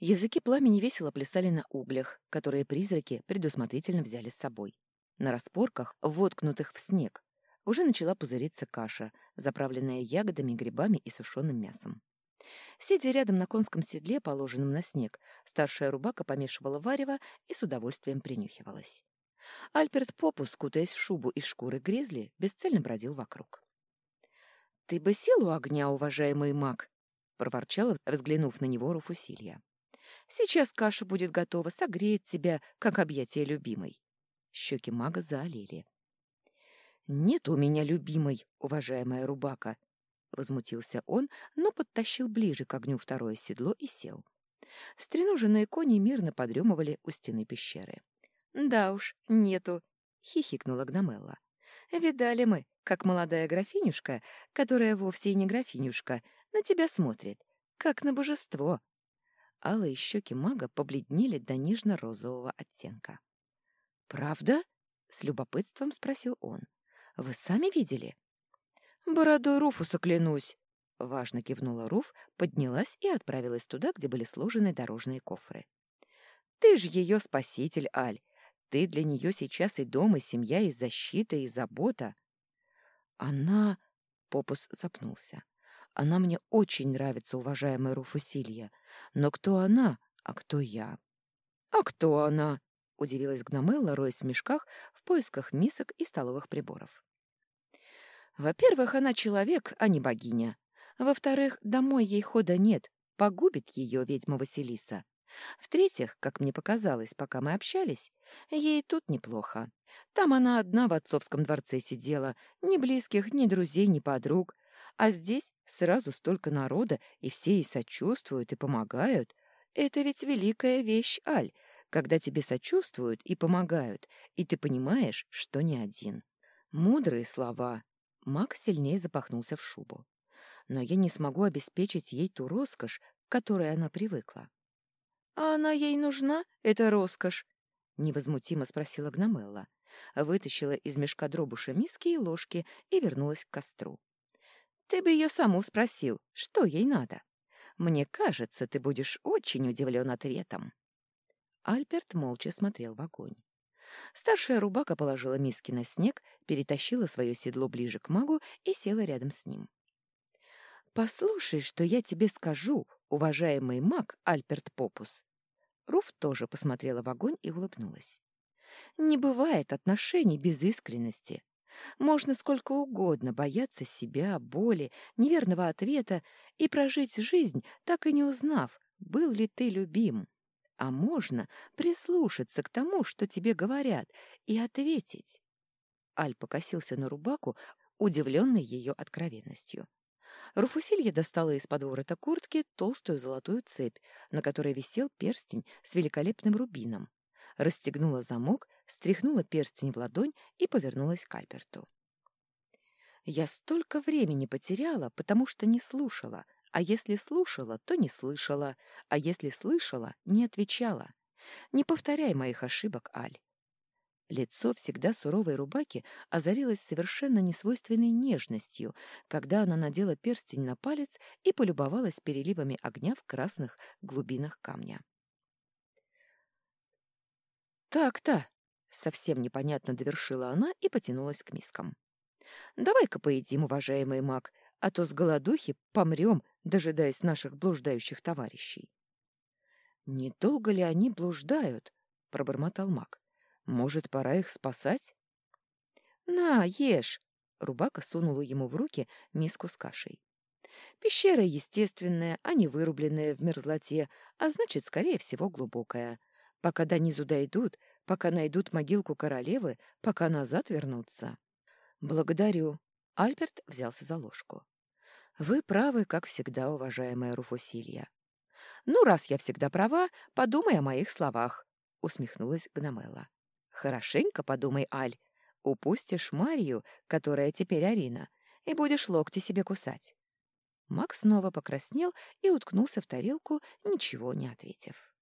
Языки пламени весело плясали на углях, которые призраки предусмотрительно взяли с собой. На распорках, воткнутых в снег, уже начала пузыриться каша, заправленная ягодами, грибами и сушеным мясом. Сидя рядом на конском седле, положенном на снег, старшая рубака помешивала варево и с удовольствием принюхивалась. Альберт Попус, кутаясь в шубу из шкуры гризли, бесцельно бродил вокруг. «Ты бы сел у огня, уважаемый маг!» — проворчала, взглянув на него Руфусилья. «Сейчас каша будет готова, согреет тебя, как объятие любимой». Щеки мага заолели. «Нет у меня любимой, уважаемая Рубака!» Возмутился он, но подтащил ближе к огню второе седло и сел. Стреноженные кони мирно подремывали у стены пещеры. «Да уж, нету», — хихикнула Гномелла. «Видали мы, как молодая графинюшка, которая вовсе и не графинюшка, на тебя смотрит, как на божество». Алые щеки мага побледнели до нежно-розового оттенка. «Правда?» — с любопытством спросил он. «Вы сами видели?» «Бородой Руфуса клянусь!» Важно кивнула Руф, поднялась и отправилась туда, где были сложены дорожные кофры. «Ты же ее спаситель, Аль! Ты для нее сейчас и дом, и семья, и защита, и забота!» «Она...» — Попус запнулся. «Она мне очень нравится, уважаемая Руфусилья. Но кто она, а кто я?» «А кто она?» — удивилась Гномелла, роясь в мешках в поисках мисок и столовых приборов. Во-первых, она человек, а не богиня. Во-вторых, домой ей хода нет, погубит ее ведьма Василиса. В-третьих, как мне показалось, пока мы общались, ей тут неплохо. Там она одна в отцовском дворце сидела, ни близких, ни друзей, ни подруг. А здесь сразу столько народа, и все ей сочувствуют и помогают. Это ведь великая вещь, Аль, когда тебе сочувствуют и помогают, и ты понимаешь, что не один. Мудрые слова, Маг сильнее запахнулся в шубу. Но я не смогу обеспечить ей ту роскошь, к которой она привыкла. «А она ей нужна, эта роскошь?» — невозмутимо спросила Гномелла. Вытащила из мешка дробуша миски и ложки и вернулась к костру. «Ты бы ее саму спросил, что ей надо. Мне кажется, ты будешь очень удивлен ответом». Альберт молча смотрел в огонь. Старшая рубака положила миски на снег, перетащила свое седло ближе к магу и села рядом с ним. «Послушай, что я тебе скажу, уважаемый маг Альберт Попус». Руф тоже посмотрела в огонь и улыбнулась. «Не бывает отношений без искренности. Можно сколько угодно бояться себя, боли, неверного ответа и прожить жизнь, так и не узнав, был ли ты любим а можно прислушаться к тому, что тебе говорят, и ответить. Аль покосился на рубаку, удивленный ее откровенностью. Руфусилья достала из-под ворота куртки толстую золотую цепь, на которой висел перстень с великолепным рубином. Расстегнула замок, стряхнула перстень в ладонь и повернулась к Альберту. «Я столько времени потеряла, потому что не слушала, а если слушала, то не слышала, а если слышала, не отвечала. Не повторяй моих ошибок, Аль. Лицо всегда суровой рубаки озарилось совершенно несвойственной нежностью, когда она надела перстень на палец и полюбовалась переливами огня в красных глубинах камня. «Так-то!» — совсем непонятно довершила она и потянулась к мискам. «Давай-ка поедим, уважаемый маг, а то с голодухи помрем, дожидаясь наших блуждающих товарищей. «Недолго ли они блуждают?» — пробормотал маг. «Может, пора их спасать?» «На, ешь!» — Рубака сунула ему в руки миску с кашей. «Пещера естественная, а не вырубленная в мерзлоте, а значит, скорее всего, глубокая. Пока до низу дойдут, пока найдут могилку королевы, пока назад вернутся». «Благодарю», Альберт взялся за ложку. «Вы правы, как всегда, уважаемая Руфусилья». «Ну, раз я всегда права, подумай о моих словах», — усмехнулась Гномелла. «Хорошенько подумай, Аль. Упустишь Марию, которая теперь Арина, и будешь локти себе кусать». Макс снова покраснел и уткнулся в тарелку, ничего не ответив.